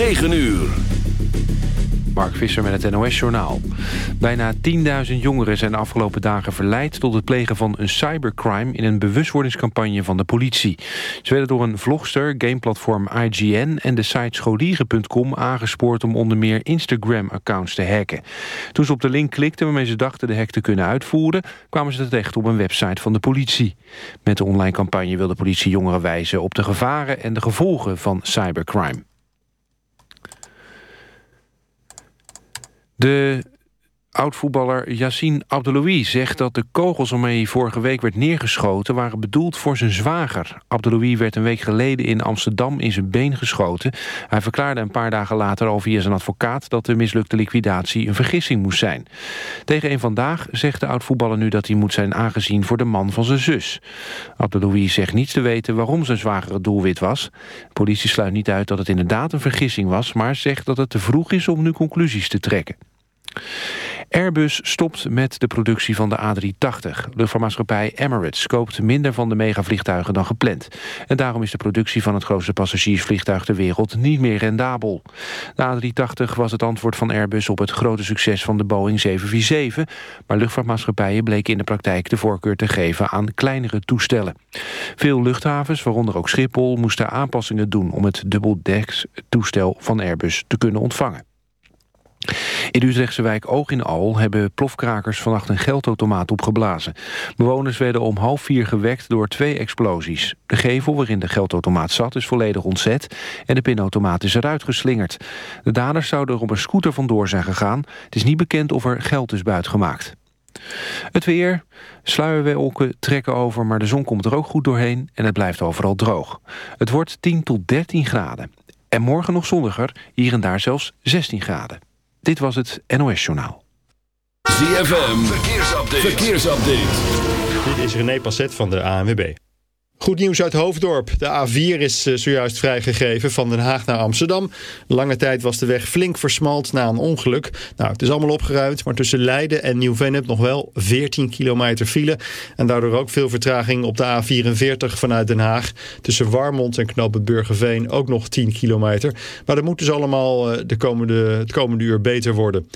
9 uur. Mark Visser met het NOS-journaal. Bijna 10.000 jongeren zijn de afgelopen dagen verleid... tot het plegen van een cybercrime in een bewustwordingscampagne van de politie. Ze werden door een vlogster, gameplatform IGN... en de site scholieren.com aangespoord om onder meer Instagram-accounts te hacken. Toen ze op de link klikten waarmee ze dachten de hack te kunnen uitvoeren... kwamen ze terecht op een website van de politie. Met de online campagne wil de politie jongeren wijzen op de gevaren... en de gevolgen van cybercrime. De Oud-voetballer Yassine Abdeloui zegt dat de kogels waarmee hij vorige week werd neergeschoten... waren bedoeld voor zijn zwager. Abdeloui werd een week geleden in Amsterdam in zijn been geschoten. Hij verklaarde een paar dagen later al via zijn advocaat... dat de mislukte liquidatie een vergissing moest zijn. Tegen een Vandaag zegt de oud-voetballer nu dat hij moet zijn aangezien... voor de man van zijn zus. Abdeloui zegt niets te weten waarom zijn zwager het doelwit was. De politie sluit niet uit dat het inderdaad een vergissing was... maar zegt dat het te vroeg is om nu conclusies te trekken. Airbus stopt met de productie van de A380. Luchtvaartmaatschappij Emirates koopt minder van de megavliegtuigen dan gepland. En daarom is de productie van het grootste passagiersvliegtuig ter wereld niet meer rendabel. De A380 was het antwoord van Airbus op het grote succes van de Boeing 747. Maar luchtvaartmaatschappijen bleken in de praktijk de voorkeur te geven aan kleinere toestellen. Veel luchthavens, waaronder ook Schiphol, moesten aanpassingen doen om het dubbeldeks toestel van Airbus te kunnen ontvangen. In de Utrechtse wijk Oog in Al hebben plofkrakers vannacht een geldautomaat opgeblazen. Bewoners werden om half vier gewekt door twee explosies. De gevel waarin de geldautomaat zat is volledig ontzet en de pinautomaat is eruit geslingerd. De daders zouden er op een scooter vandoor zijn gegaan. Het is niet bekend of er geld is buitgemaakt. Het weer. Sluierwolken trekken over, maar de zon komt er ook goed doorheen en het blijft overal droog. Het wordt 10 tot 13 graden. En morgen nog zonniger, hier en daar zelfs 16 graden. Dit was het NOS Journaal. ZFM, verkeersupdate. verkeersupdate. Dit is René Passet van de ANWB. Goed nieuws uit Hoofddorp. De A4 is eh, zojuist vrijgegeven van Den Haag naar Amsterdam. Lange tijd was de weg flink versmald na een ongeluk. Nou, het is allemaal opgeruimd, maar tussen Leiden en Nieuw-Vennep nog wel 14 kilometer file. En daardoor ook veel vertraging op de A44 vanuit Den Haag. Tussen Warmond en Knoop Burgerveen ook nog 10 kilometer. Maar dat moet dus allemaal eh, de komende, het komende uur beter worden.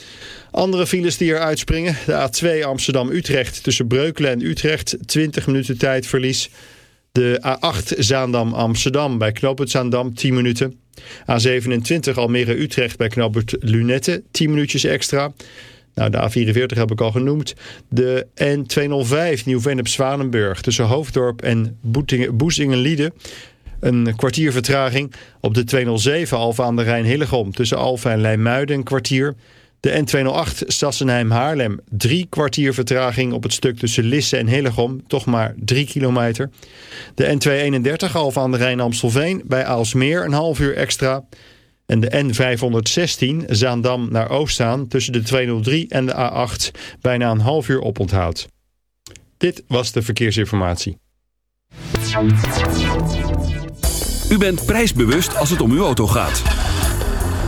Andere files die er uitspringen. De A2 Amsterdam-Utrecht tussen Breukelen en Utrecht. 20 minuten tijdverlies. De A8 Zaandam-Amsterdam bij knooppunt Zaandam 10 minuten. A27 Almere-Utrecht bij knooppunt Lunette 10 minuutjes extra. Nou, de A44 heb ik al genoemd. De N205 Nieuw-Vennep-Zwanenburg tussen Hoofddorp en Boezingen-Lieden. Een kwartier vertraging. Op de 207 Alfa aan de Rijn-Hillegom tussen Alfa en Leimuiden een kwartier. De N208 Sassenheim-Haarlem. Drie kwartier vertraging op het stuk tussen Lisse en Hillegom. Toch maar drie kilometer. De N231 Alfa aan de Rijn-Amstelveen. Bij Aalsmeer een half uur extra. En de N516 Zaandam naar Oostzaan tussen de 203 en de A8 bijna een half uur oponthoud. Dit was de verkeersinformatie. U bent prijsbewust als het om uw auto gaat.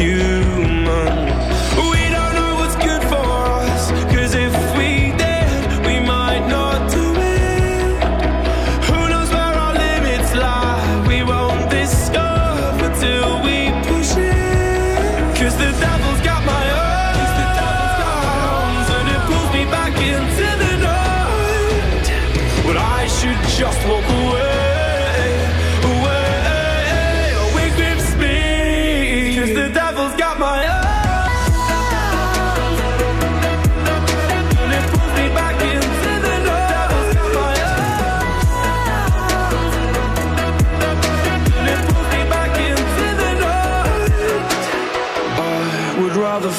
you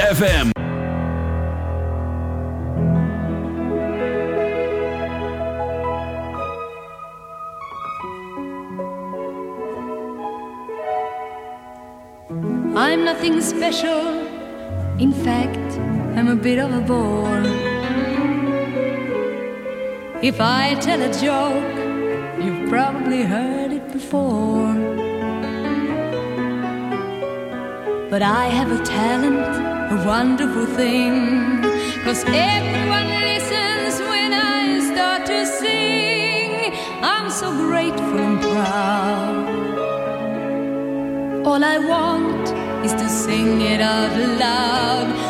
ZFM. I'm nothing special. In fact, I'm a bit of a bore. If I tell a joke, you've probably heard it before. But I have a talent a wonderful thing. Cause everyone listens when I start to sing. I'm so grateful and proud. All I want is to sing it out loud.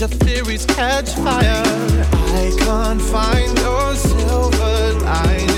your theories catch fire. I can't find your silver lining.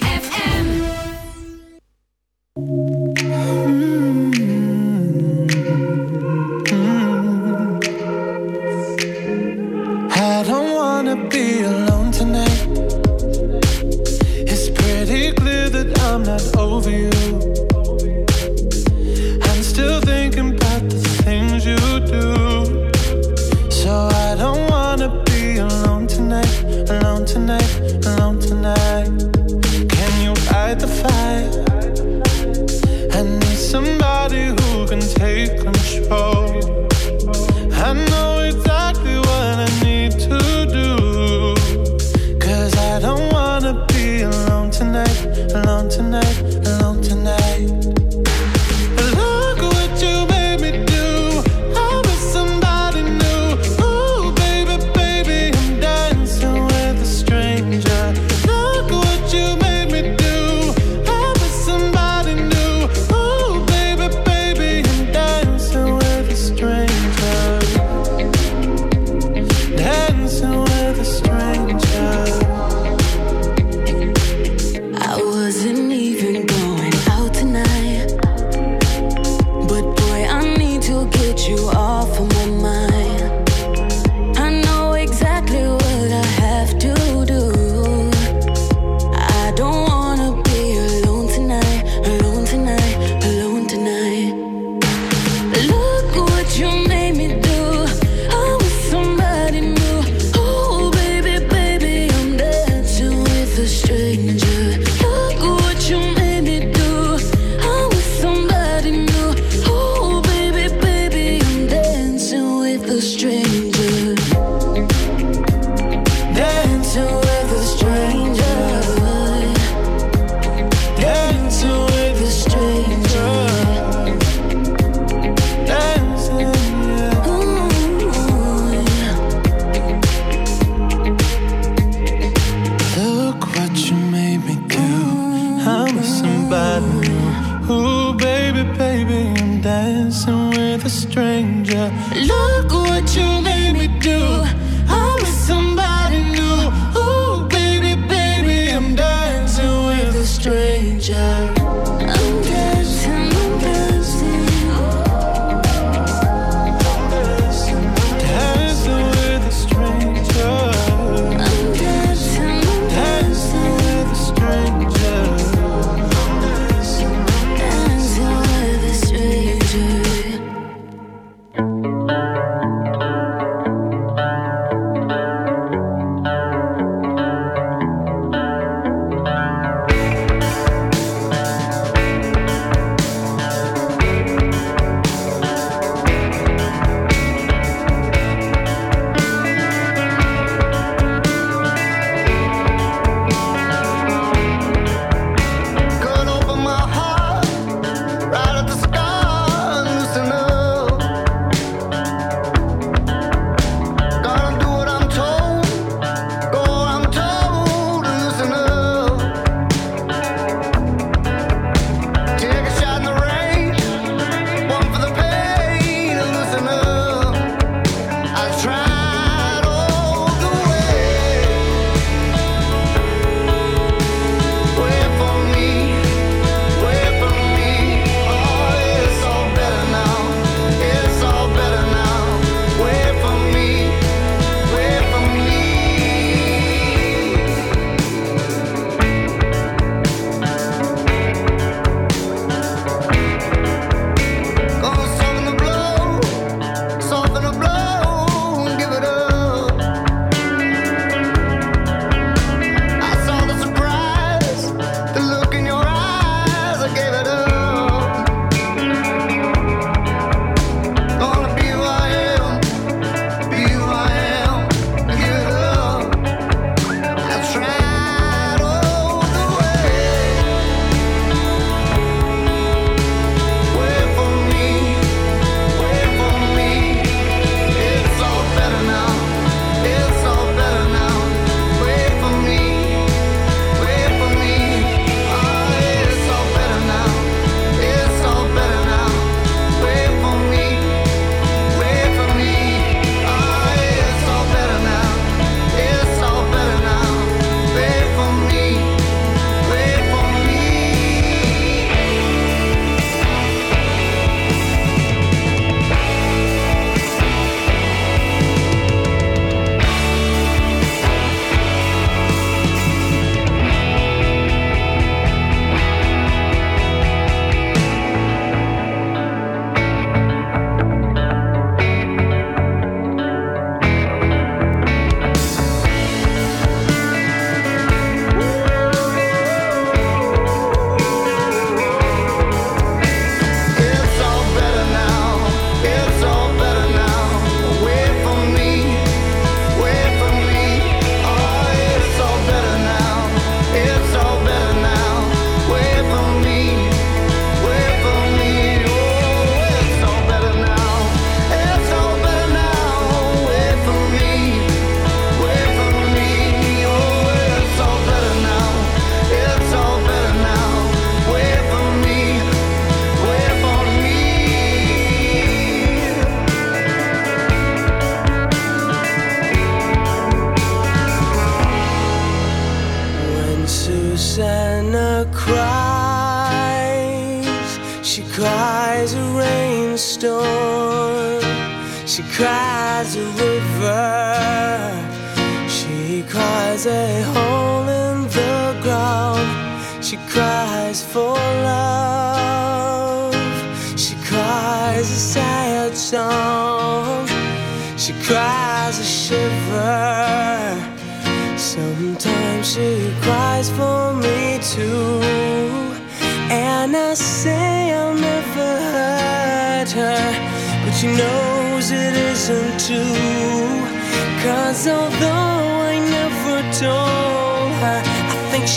对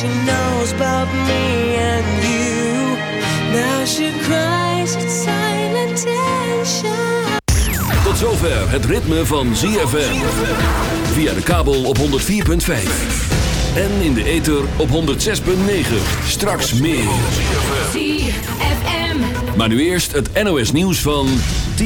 she knows about me and you. Now she cries at silent tension. Tot zover het ritme van ZFM. Via de kabel op 104.5. En in de ether op 106.9. Straks meer. ZFM. Maar nu eerst het NOS nieuws van